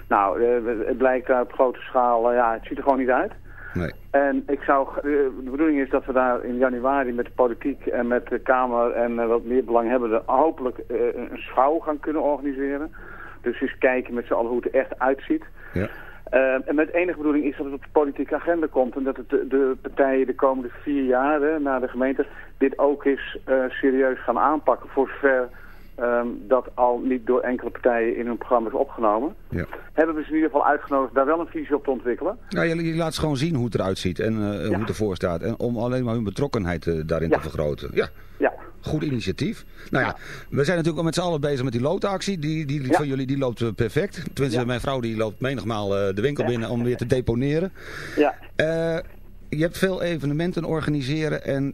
Nou, eh, het blijkt op grote schaal, eh, ja, het ziet er gewoon niet uit. Nee. En ik zou, eh, de bedoeling is dat we daar in januari met de politiek en met de Kamer en eh, wat meer belanghebbenden hopelijk eh, een schouw gaan kunnen organiseren. Dus eens kijken met z'n allen hoe het er echt uitziet. Ja. En met enige bedoeling is dat het op de politieke agenda komt en dat het de, de partijen de komende vier jaar naar de gemeente dit ook eens serieus gaan aanpakken voor zover ehm, dat al niet door enkele partijen in hun programma is opgenomen. Ja. Hebben we ze in ieder geval uitgenodigd daar wel een visie op te ontwikkelen. Nou, je, je laat ze gewoon zien hoe het eruit ziet en eh, hoe het ervoor staat. En om alleen maar hun betrokkenheid eh, daarin te vergroten. Ja. Ja. Goed initiatief. Nou ja, we zijn natuurlijk al met z'n allen bezig met die loodactie. Die, die van jullie die loopt eh, perfect. Tenminste, mijn vrouw die loopt menigmaal de winkel binnen om weer te deponeren. Ja. Je hebt veel evenementen organiseren en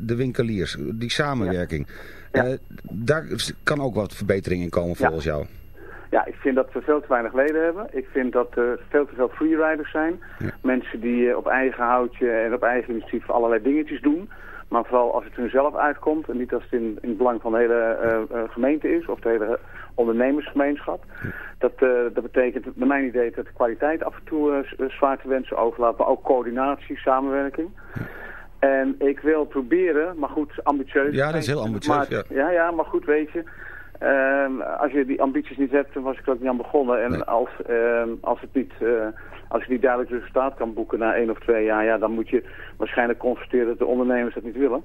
de winkeliers, die samenwerking. Eh, daar kan ook wat verbetering in komen volgens jou. Ja, ik vind dat we veel te weinig leden hebben. Ik vind dat er veel te veel freeriders zijn. Mensen die eh, op eigen houtje en op eigen initiatief allerlei dingetjes doen. Maar vooral als het hun zelf uitkomt en niet als het in, in het belang van de hele eh, gemeente is of de hele ondernemersgemeenschap. Dat, dat betekent naar mijn idee dat de kwaliteit af en toe z- zwaar te wensen overlaat, maar ook coördinatie, samenwerking. En ik wil proberen, maar goed, ambitieus. Ja, dat is heel ambitieus, Maar- ja. ja, ja, maar goed, weet je. ehm, als je die ambities niet hebt, dan was ik er ook niet aan begonnen. En als, ehm, als, het niet, eh, als je niet duidelijk resultaat kan boeken na één of twee jaar, ja, dan moet je waarschijnlijk constateren dat de ondernemers dat niet willen.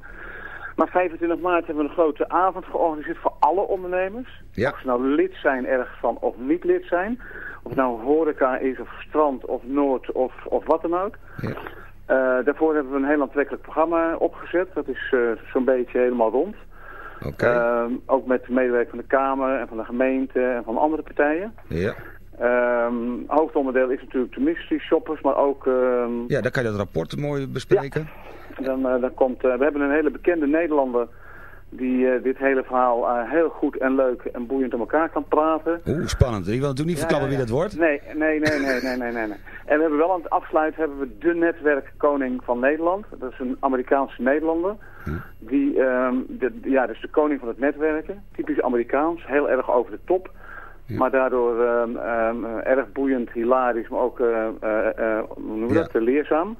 Maar 25 maart hebben we een grote avond georganiseerd voor alle ondernemers. Ja. Of ze nou lid zijn ergens van of niet lid zijn. Of het nou horeca is of strand of noord of, of wat dan ook. Eh, daarvoor hebben we een heel aantrekkelijk programma opgezet. Dat is eh, zo'n beetje helemaal rond. Ehm, ook met de medewerking van de Kamer en van de gemeente en van andere partijen. Ja. Ehm, hoofdonderdeel is natuurlijk de mystery shoppers, maar ook... ehm, ja, dan kan je dat rapport mooi bespreken. dan, eh, dan komt, eh, we hebben een hele bekende Nederlander die eh, dit hele verhaal eh, heel goed en leuk en boeiend aan elkaar kan praten. Oeh, spannend. Je wil natuurlijk niet Ja, verklappen ja, wie dat wordt. Nee, nee, nee, nee, nee, nee, nee. En we hebben wel aan het afsluiten hebben we de netwerkkoning van Nederland. Dat is een Amerikaanse Nederlander. Die, ehm, de, ja, dus de koning van het netwerken. Typisch Amerikaans, heel erg over de top. Maar daardoor ehm, ehm, erg boeiend, hilarisch, maar ook, eh, hoe noemen we dat, leerzaam.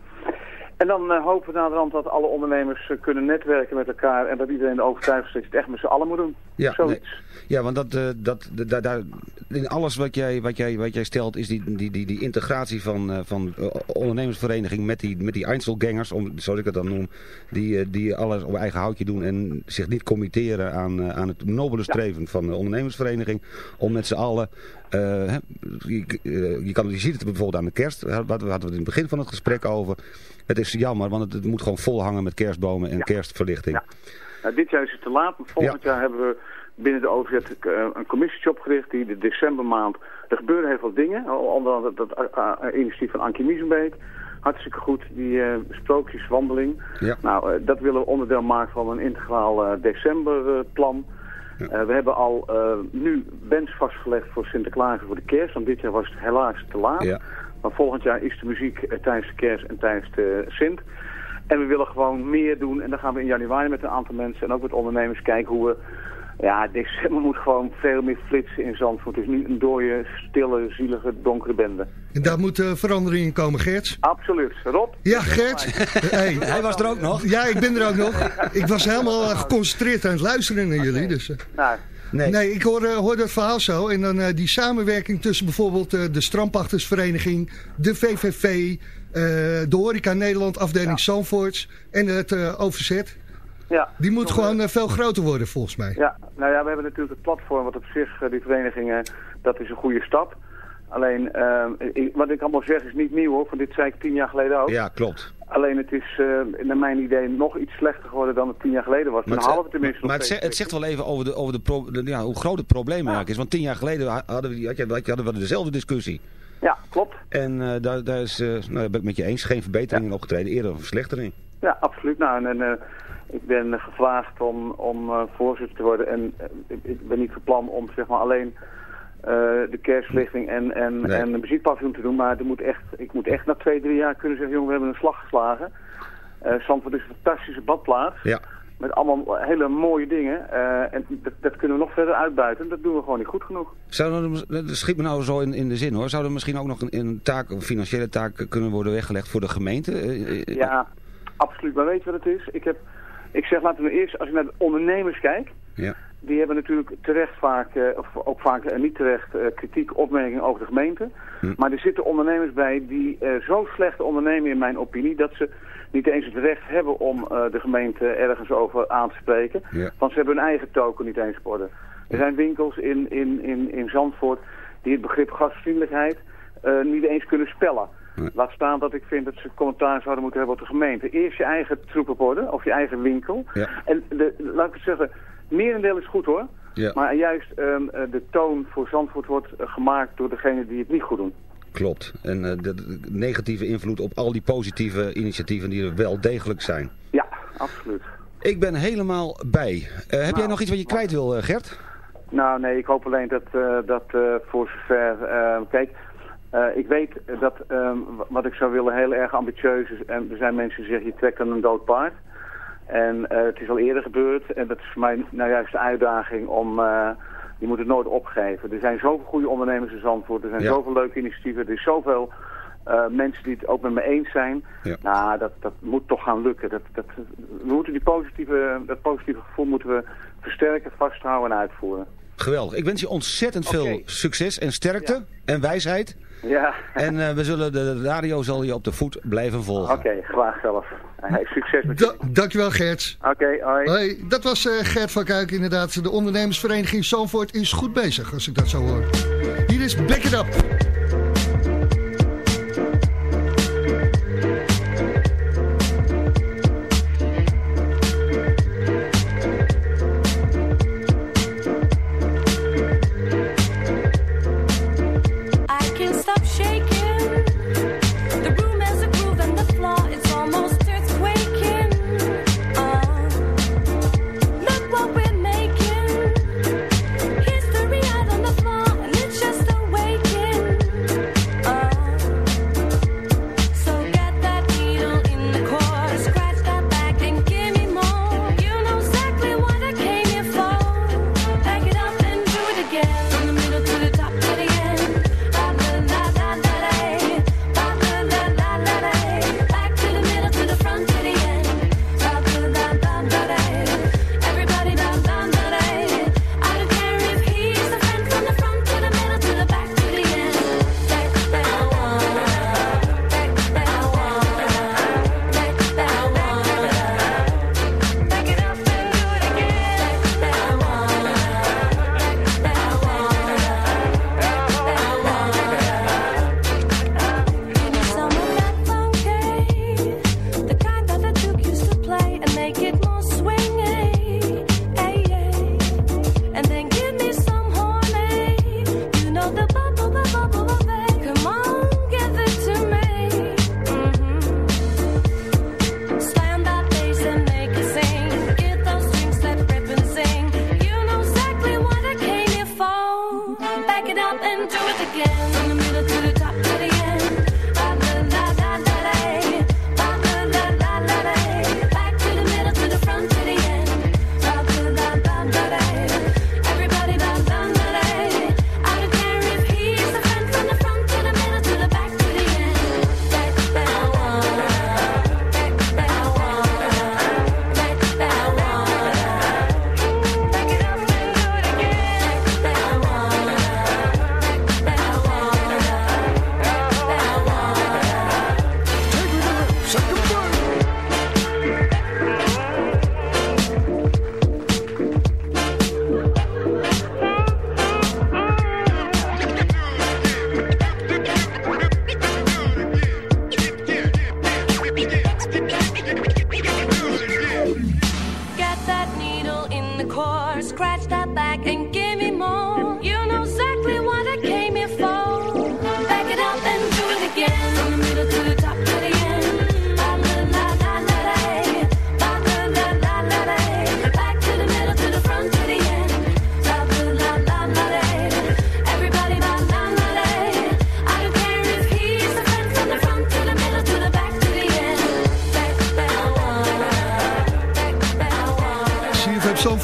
En dan eh, hopen we naderhand dat alle ondernemers eh, kunnen netwerken met elkaar en dat iedereen overtuigd is dat je het echt met z'n allen moet doen. Ja, Zoiets. nee. ja want dat, eh, dat, daar in alles wat jij, wat jij, wat jij stelt is die, die, die, die integratie van, van ondernemersvereniging met die, met die Einzelgangers, om, zoals ik het dan noem, die, die alles op eigen houtje doen en zich niet committeren aan, aan het nobele streven van de ondernemersvereniging om met z'n allen, je, eh, je, kan, je ziet het bijvoorbeeld aan de kerst, daar hadden we het in het begin van het gesprek over. Het is jammer, want het, het moet gewoon vol hangen met kerstbomen en kerstverlichting. Nou, dit jaar is het te laat, maar volgend jaar hebben we binnen de OVZ eh, een commissietje opgericht die de decembermaand... Er gebeuren heel veel dingen, onder andere dat, eh, eh, initiatief van Ankie Miesenbeek. Hartstikke goed, die eh, sprookjeswandeling. Ja. Nou, eh, dat willen we onderdeel maken van een integraal eh, decemberplan. Eh, we hebben al eh, nu bands vastgelegd voor Sinterklaas voor de kerst. Want dit jaar was het helaas te laat. Ja. Maar volgend jaar is de muziek eh, tijdens de kerst en tijdens de Sint. En we willen gewoon meer doen. En dan gaan we in januari met een aantal mensen en ook met ondernemers kijken hoe we... Ja, december moet gewoon veel meer flitsen in Zandvoort. Het is nu een dode, stille, zielige, donkere bende. En daar moet eh, verandering in komen, Gert. Absoluut. Rob? Ja, Gert. Hey. Hij was er ook nog. Ja, ik ben er ook nog. Ik was helemaal eh, geconcentreerd aan het luisteren naar jullie. Dus, eh. Nou, Nee, ik hoor, eh, hoor dat verhaal zo. En dan eh, die samenwerking tussen bijvoorbeeld eh, de Strandpachtersvereniging, de VVV, eh, de Horeca Nederland afdeling Zandvoorts en het eh, OVZ. Ja. Die moet gewoon eh, veel groter worden volgens mij. Ja, nou ja, we hebben natuurlijk het platform wat op zich, eh, die verenigingen, dat is een goede stap. Alleen, eh, ik- wat ik allemaal zeg is niet nieuw hoor, want dit zei ik tien jaar geleden ook. Ja, klopt. Alleen het is, eh, naar mijn idee, nog iets slechter geworden dan het tien jaar geleden was. Maar een het, halve tenminste nog maar het, zegt, het zegt wel even over, de, over de pro- de- ja, hoe groot het probleem eigenlijk is. Want tien jaar geleden hadden we, had je, had je- hadden we dezelfde discussie. Ja, klopt. En eh, daar, daar is, eh, nou, ben ik met je eens, geen verbetering in opgetreden, eerder een verslechtering. Ja, absoluut. Nou, en, en eh, ik ben eh, gevraagd om, om eh, voorzitter te worden. En eh, ik, ben niet van plan om zeg maar alleen de kerstverlichting en, en, Nee. en de muziekpaviljoen te doen. Maar er moet echt, ik moet echt na twee, drie jaar kunnen zeggen, jongen, we hebben een slag geslagen. Zandvoort is een fantastische badplaats. Ja. Met allemaal hele mooie dingen. En dat, dat kunnen we nog verder uitbuiten. Dat doen we gewoon niet goed genoeg. Zou er, dat schiet me nou zo in, in de zin hoor. Zou er misschien ook nog een, een taak, een financiële taak kunnen worden weggelegd voor de gemeente? Ja, absoluut. Maar weet je wat het is? Ik, heb, ik zeg, laten we eerst, als ik naar de ondernemers kijk... Ja. Die hebben natuurlijk terecht vaak, eh, of ook vaak eh, niet terecht, eh, kritiek, opmerkingen over de gemeente. Hm. Maar er zitten ondernemers bij die zo slecht ondernemen in mijn opinie... dat ze niet eens het recht hebben om de gemeente ergens over aan te spreken. Ja. Want ze hebben hun eigen token niet eens geworden. Er zijn winkels in, in, in, in Zandvoort die het begrip gastvriendelijkheid niet eens kunnen spellen. Laat staan dat ik vind dat ze commentaar zouden moeten hebben op de gemeente. Eerst je eigen troep op orde, of je eigen winkel. Ja. En de, laat ik het zeggen, merendeel is goed hoor. Ja. Maar juist ehm, eh, de toon voor Zandvoort wordt eh, gemaakt door degenen die het niet goed doen. Klopt. En eh, de, negatieve invloed op al die positieve initiatieven die er wel degelijk zijn. Ja, absoluut. Ik ben helemaal bij. Heb jij nog iets wat je kwijt wil, Gert? Nou nee, ik hoop alleen dat, dat voor zover... kijk, eh, ik weet dat ehm, wat ik zou willen heel erg ambitieus is. En er zijn mensen die zeggen, je trekt aan een dood paard. En eh, het is al eerder gebeurd. En dat is voor mij nou juist de uitdaging om... eh, je moet het nooit opgeven. Er zijn zoveel goede ondernemers in Zandvoort. Er zijn Ja. zoveel leuke initiatieven. Er is zoveel mensen die het ook met me eens zijn. Ja. Nou, dat, dat moet toch gaan lukken. Dat, dat, we moeten die positieve, dat positieve gevoel moeten we versterken, vasthouden en uitvoeren. Geweldig. Ik wens je ontzettend veel succes en sterkte en wijsheid. Ja. En eh, we zullen de, radio zal je op de voet blijven volgen. Oké, graag zelf. Hey, succes met Da dankjewel Gert. Oké, hoi. Hoi, dat was eh, Gert van Kuik inderdaad. De ondernemersvereniging Zandvoort is goed bezig, als ik dat zo hoor. Hier is Back It Up.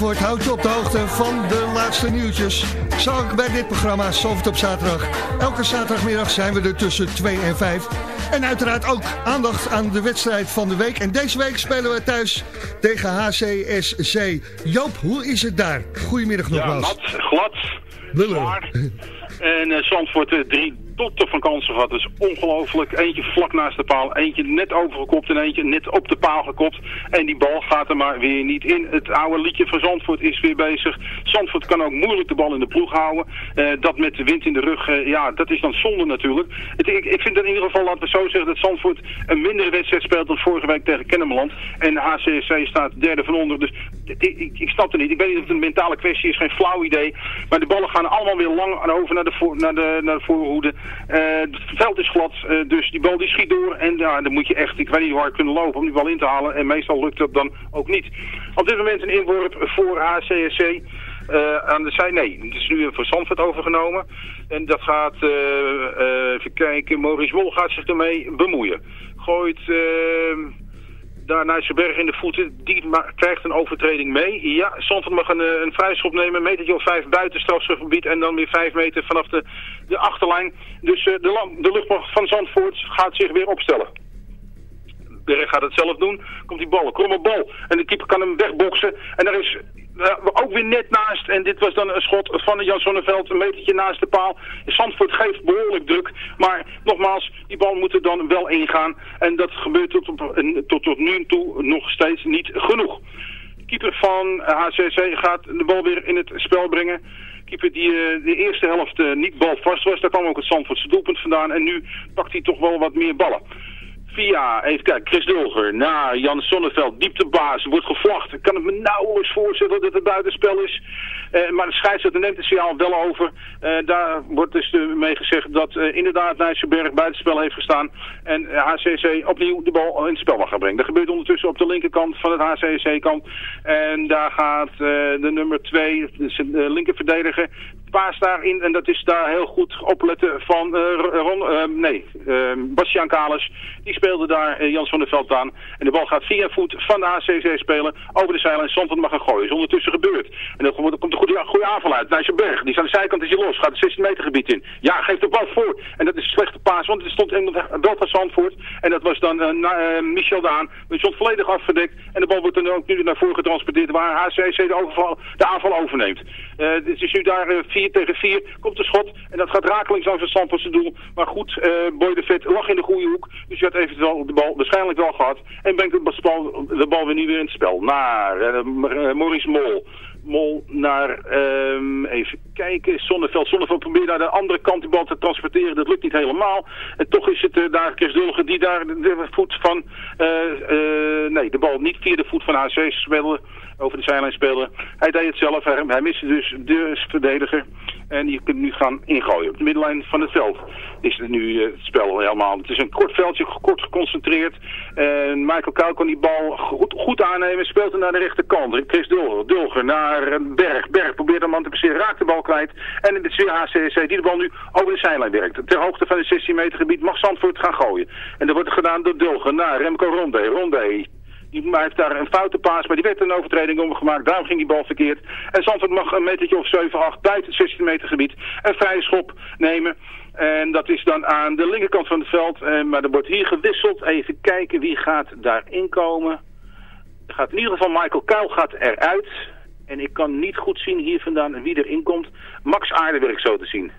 Zandvoort houdt je op de hoogte van de laatste nieuwtjes. Zo ook bij dit programma Zandvoort op zaterdag. Elke zaterdagmiddag zijn we er tussen 2 en 5. En uiteraard ook aandacht aan de wedstrijd van de week. En deze week spelen we thuis tegen HCSC. Joop, hoe is het daar? Goedemiddag Ja, nogmaals. nat, glad, zwaar. En eh Zandvoort eh, drie totten van kansen gehad. Is ongelooflijk. Eentje vlak naast de paal, eentje net overgekopt en eentje net op de paal gekopt. En die bal gaat er maar weer niet in. Het oude liedje van Zandvoort is weer bezig. Zandvoort kan ook moeilijk de bal in de ploeg houden. Eh, dat met de wind in de rug, eh, ja, dat is dan zonde natuurlijk. Ik, ik vind in ieder geval, laten we zo zeggen, dat Zandvoort een mindere wedstrijd speelt dan vorige week tegen Kennemerland. En de HCSC staat derde van onder. Dus ik, ik, snap het niet. Ik weet niet of het een mentale kwestie is, geen flauw idee. Maar de ballen gaan allemaal weer lang over naar de, naar de, naar de voorhoede. Eh, het veld is glad, eh, dus die bal die schiet door. En ja, dan moet je echt, ik weet niet hoe hard kunnen lopen om die bal in te halen. En meestal lukt dat dan ook niet. Op dit moment een inworp voor HCSC. Eh, aan de zij, nee, het is nu voor Zandvoort overgenomen. En dat gaat, even kijken, Maurice Wol gaat zich ermee bemoeien. Gooit... daar Nijsselberg in de voeten. Die krijgt een overtreding mee. Ja, Zandvoort mag een, eh, een vrijschop nemen. Een metertje of vijf buiten strafschopgebied. En dan weer vijf meter vanaf de, de achterlijn. Dus eh, de, de luchtmacht van Zandvoort gaat zich weer opstellen. Berg gaat het zelf doen. Komt die bal, kromme bal. En de keeper kan hem wegboksen. En daar is ook weer net naast. En dit was dan een schot van Jan Sonneveld. Een metertje naast de paal. Zandvoort geeft behoorlijk druk. Maar nogmaals, die bal moet er dan wel ingaan. En dat gebeurt tot, op, tot, tot nu toe nog steeds niet genoeg. De keeper van HCC gaat de bal weer in het spel brengen. Keeper die eh, de eerste helft eh, niet balvast was. Daar kwam ook het Zandvoortse doelpunt vandaan. En nu pakt hij toch wel wat meer ballen. Via, even kijken, Chris Dulger naar Jan Sonneveld, dieptebaas, wordt gevlacht. Ik kan het me nauwelijks voorstellen dat het buitenspel is. Eh, maar de scheidsrechter neemt het signaal wel over. Eh, daar wordt dus eh, mee gezegd dat eh, inderdaad Nijsselberg buitenspel heeft gestaan. En HCC opnieuw de bal in het spel mag gaan brengen. Dat gebeurt ondertussen op de linkerkant van het HCC-kant. En daar gaat de nummer 2, dus de linkerverdediger, paas daarin. En dat is daar heel goed opletten van eh, Ron, eh, nee, eh, Bastiaan Kalis. Die speelde daar eh, Jans van der Veld aan. En de bal gaat via voet van de HCC spelen over de. En Zandvoort mag gaan gooien. Is ondertussen gebeurd. En dan komt een goede, goede aanval uit. Nijsselberg, die is aan de zijkant is hij los. Gaat het 16 meter gebied in. Ja, geeft de bal voor. En dat is een slechte paas, want er stond iemand wel van Zandvoort. En dat was dan eh, eh, Michel Daan. Die stond volledig afgedekt. En de bal wordt dan ook nu naar voren getransporteerd waar HCC de, overval, de aanval overneemt. Eh, het is nu daar 4 tegen 4. Komt de schot. En dat gaat rakelings langs het Zandvoortse doel. Maar goed, eh Boy de Vet lag in de goede hoek. Dus je had eventueel de bal waarschijnlijk wel gehad. En brengt de bal, de bal weer niet weer in het spel. Naar eh, Maurice Mol. Mol naar, ehm, even kijken, Zonneveld. Zonneveld probeert naar de andere kant die bal te transporteren. Dat lukt niet helemaal. En toch is het eh, daar Chris Dulger die daar de, voet van, eh, eh, nee, de bal niet via de voet van HC speelde, over de zijlijn speelde. Hij deed het zelf, hij, hij miste dus de verdediger. En die kunt nu gaan ingooien. Op de middenlijn van het veld is het nu eh, het spel helemaal. Het is een kort veldje, kort geconcentreerd. En Michael Kuil kan die bal goed, goed aannemen. Speelt hem naar de rechterkant. Chris Dulger, Dulger naar Berg. Berg probeert hem aan te passeren, raakt de bal kwijt. En het is weer HCC die de bal nu over de zijlijn werkt. Ter hoogte van het 16 meter gebied mag Zandvoort gaan gooien. En dat wordt gedaan door Dulger naar Remco Ronde. Ronde die heeft daar een foute paas, maar die werd een overtreding omgemaakt. Daarom ging die bal verkeerd. En Zandvoort mag een metertje of 7, 8 buiten het 16 meter gebied een vrije schop nemen. En dat is dan aan de linkerkant van het veld. Eh, maar er wordt hier gewisseld. Even kijken wie gaat daarin komen. Er gaat in ieder geval Michael Kuil gaat eruit. En ik kan niet goed zien hier vandaan wie erin komt. Max Aardewerk zo te zien.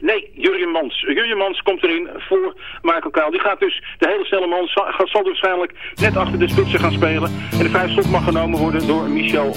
Nee, Jurjen Mans. Jurjen Mans komt erin voor Michael Kuil. Die gaat dus, de hele snelle man, zal, zal dus waarschijnlijk net achter de spitsen gaan spelen. En de vijf stop mag genomen worden door Michel.